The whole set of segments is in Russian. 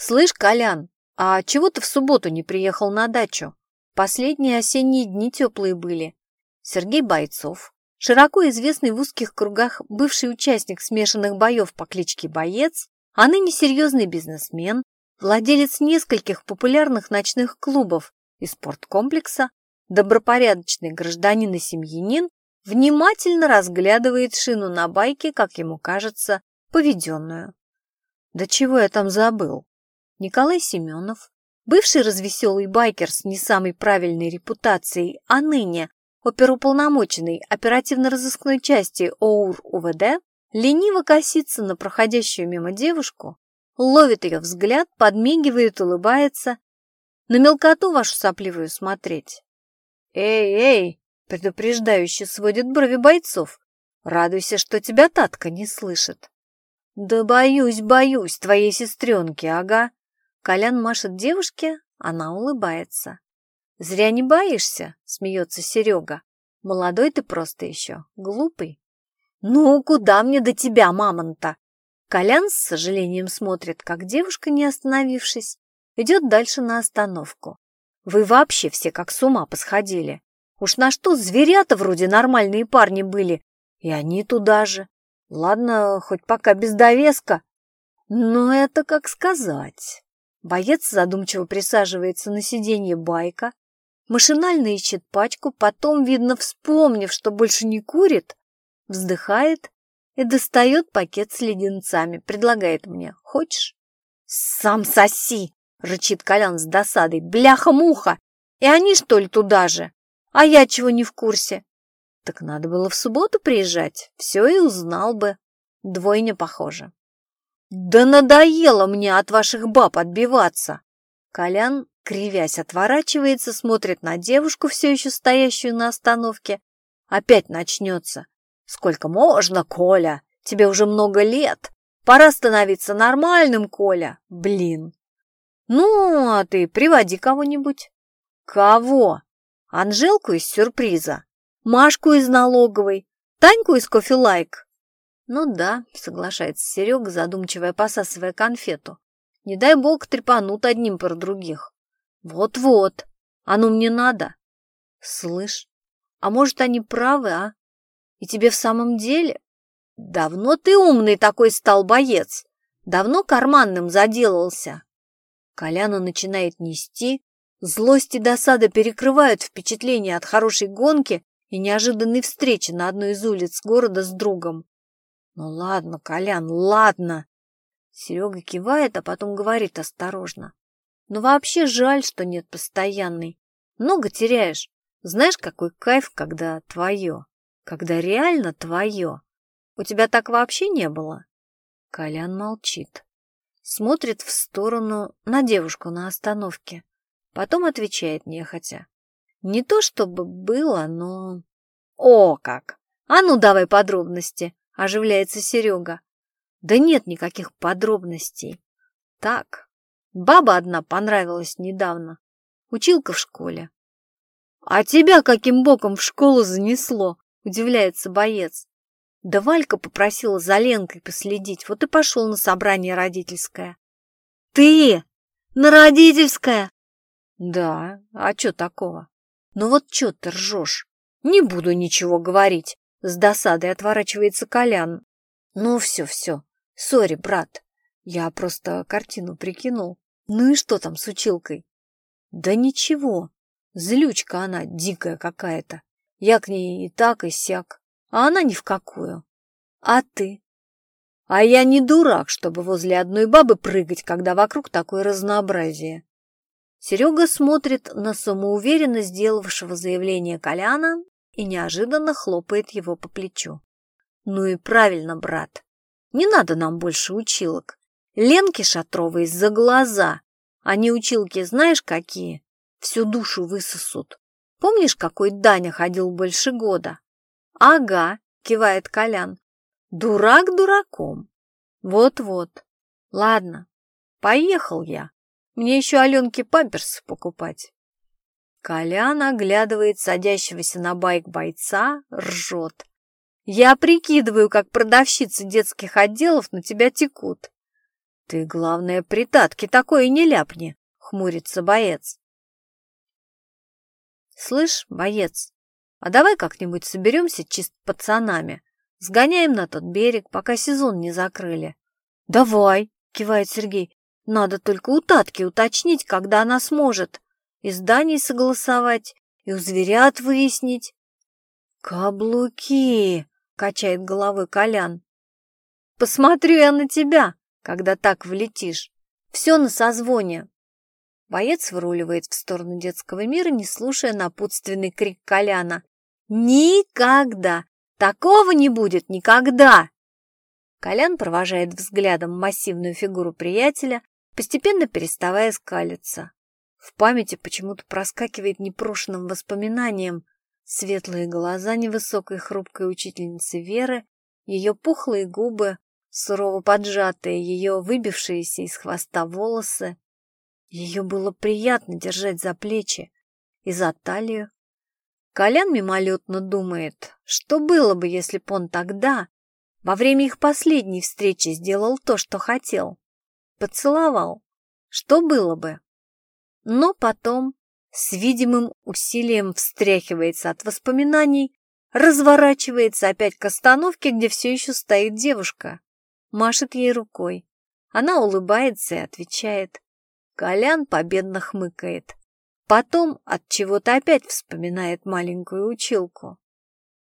«Слышь, Колян, а чего ты в субботу не приехал на дачу? Последние осенние дни теплые были». Сергей Бойцов, широко известный в узких кругах бывший участник смешанных боев по кличке Боец, а ныне серьезный бизнесмен, владелец нескольких популярных ночных клубов и спорткомплекса, добропорядочный гражданин и семьянин, внимательно разглядывает шину на байке, как ему кажется, поведенную. Да чего я там забыл? Николай Семенов, бывший развеселый байкер с не самой правильной репутацией, а ныне оперуполномоченный оперативно-розыскной части ОУР УВД, лениво косится на проходящую мимо девушку, ловит ее взгляд, подмигивает, улыбается. На мелкоту вашу сопливую смотреть. «Эй, эй!» — предупреждающе сводит брови бойцов. «Радуйся, что тебя Татка не слышит». «Да боюсь, боюсь твоей сестренки, ага». Колян машет девушке, она улыбается. «Зря не боишься», — смеется Серега. «Молодой ты просто еще, глупый». «Ну, куда мне до тебя, мамонта?» Колян с сожалением смотрит, как девушка, не остановившись, идет дальше на остановку. «Вы вообще все как с ума посходили. Уж на что зверята вроде нормальные парни были, и они туда же. Ладно, хоть пока без довеска. Но это как сказать». Боец задумчиво присаживается на сиденье байка, машинально ищет пачку, потом, видно, вспомнив, что больше не курит, вздыхает и достает пакет с леденцами, предлагает мне. «Хочешь?» «Сам соси!» — рычит Колян с досадой. «Бляха-муха! И они, что ли, туда же? А я чего не в курсе?» «Так надо было в субботу приезжать, все и узнал бы. Двойня похоже». «Да надоело мне от ваших баб отбиваться!» Колян Кривясь, отворачивается, смотрит на девушку, все еще стоящую на остановке. Опять начнется. «Сколько можно, Коля? Тебе уже много лет. Пора становиться нормальным, Коля. Блин!» «Ну, а ты приводи кого-нибудь». «Кого?» «Анжелку из сюрприза, Машку из налоговой, Таньку из кофелайк». «Ну да», — соглашается Серега, задумчиво посасывая конфету. «Не дай бог трепанут одним про других». Вот-вот, оно мне надо. Слышь, а может, они правы, а? И тебе в самом деле? Давно ты умный такой стал боец. Давно карманным заделался. Коляна начинает нести. Злость и досада перекрывают впечатление от хорошей гонки и неожиданной встречи на одной из улиц города с другом. Ну ладно, Колян, ладно. Серега кивает, а потом говорит осторожно. Но вообще жаль, что нет постоянной. Много теряешь. Знаешь, какой кайф, когда твое. Когда реально твое. У тебя так вообще не было? Колян молчит. Смотрит в сторону на девушку на остановке. Потом отвечает нехотя. Не то чтобы было, но... О, как! А ну, давай подробности, оживляется Серега. Да нет никаких подробностей. Так, Баба одна понравилась недавно. Училка в школе. «А тебя каким боком в школу занесло?» – удивляется боец. Да Валька попросила за Ленкой последить, вот и пошел на собрание родительское. «Ты? На родительское?» «Да, а что такого?» «Ну вот что ты ржешь? Не буду ничего говорить!» С досадой отворачивается Колян. «Ну все-все, сори, брат, я просто картину прикинул. Ну и что там с училкой? Да ничего. Злючка она дикая какая-то. Я к ней и так, и сяк. А она ни в какую. А ты? А я не дурак, чтобы возле одной бабы прыгать, когда вокруг такое разнообразие. Серега смотрит на самоуверенно сделавшего заявление Коляна и неожиданно хлопает его по плечу. Ну и правильно, брат. Не надо нам больше училок. Ленки Шатровой за глаза. Они училки знаешь какие? Всю душу высосут. Помнишь, какой Даня ходил больше года? Ага, кивает Колян. Дурак дураком. Вот-вот. Ладно, поехал я. Мне еще Аленке памперсы покупать. Колян оглядывает садящегося на байк бойца, ржет. Я прикидываю, как продавщицы детских отделов на тебя текут. Ты, главное, притатки такое не ляпни, хмурится боец. Слышь, боец, а давай как-нибудь соберемся чисто пацанами. Сгоняем на тот берег, пока сезон не закрыли. Давай, кивает Сергей. Надо только у Татки уточнить, когда она сможет. И с согласовать, и у зверят выяснить. Каблуки, качает головой Колян. Посмотрю я на тебя, когда так влетишь. Все на созвоне. Боец выруливает в сторону детского мира, не слушая напутственный крик Коляна. «Никогда! Такого не будет никогда!» Колян провожает взглядом массивную фигуру приятеля, постепенно переставая скалиться. В памяти почему-то проскакивает непрошенным воспоминанием светлые глаза невысокой хрупкой учительницы Веры, ее пухлые губы, сурово поджатые, ее выбившиеся из хвоста волосы. Ее было приятно держать за плечи и за талию. Колян мимолетно думает, что было бы, если б он тогда, во время их последней встречи, сделал то, что хотел. Поцеловал. Что было бы? Но потом, с видимым усилием встряхивается от воспоминаний, разворачивается опять к остановке, где все еще стоит девушка машет ей рукой. Она улыбается и отвечает. Колян победно хмыкает. Потом от чего-то опять вспоминает маленькую училку.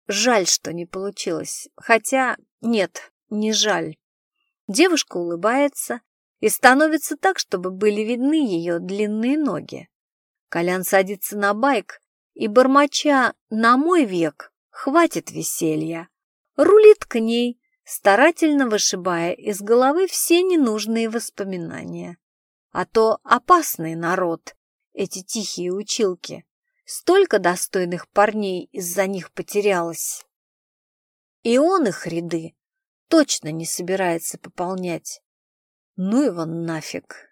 Жаль, что не получилось. Хотя, нет, не жаль. Девушка улыбается и становится так, чтобы были видны ее длинные ноги. Колян садится на байк и, бормоча «на мой век, хватит веселья», рулит к ней, старательно вышибая из головы все ненужные воспоминания. А то опасный народ, эти тихие училки. Столько достойных парней из-за них потерялось. И он их ряды точно не собирается пополнять. Ну его нафиг.